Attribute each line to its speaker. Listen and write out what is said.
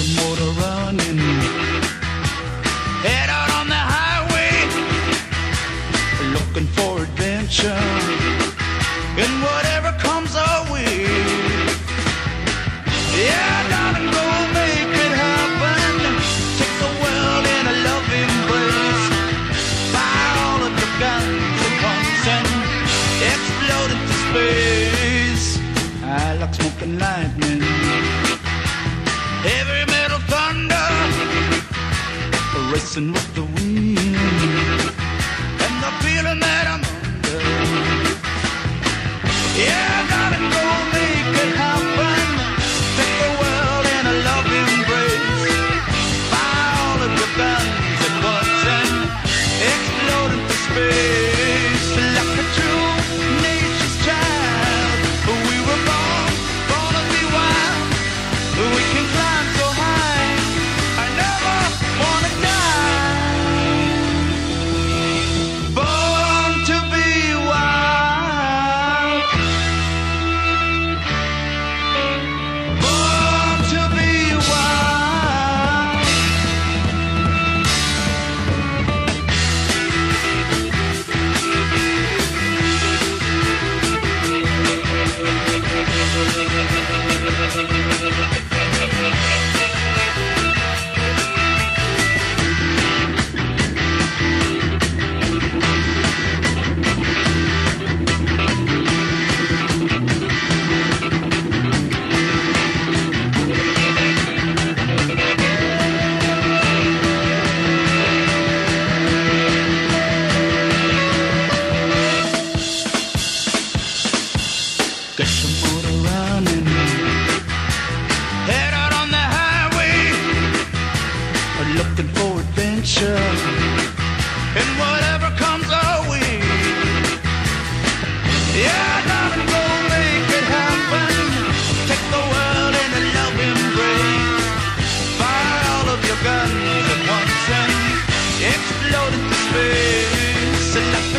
Speaker 1: the motor running. Head out on the highway, looking for adventure. And whatever comes our way. Yeah, darling, make it happen. Take the world in a loving all of guns and and explode into space. I like smoking lightning. Listen Cachembo sit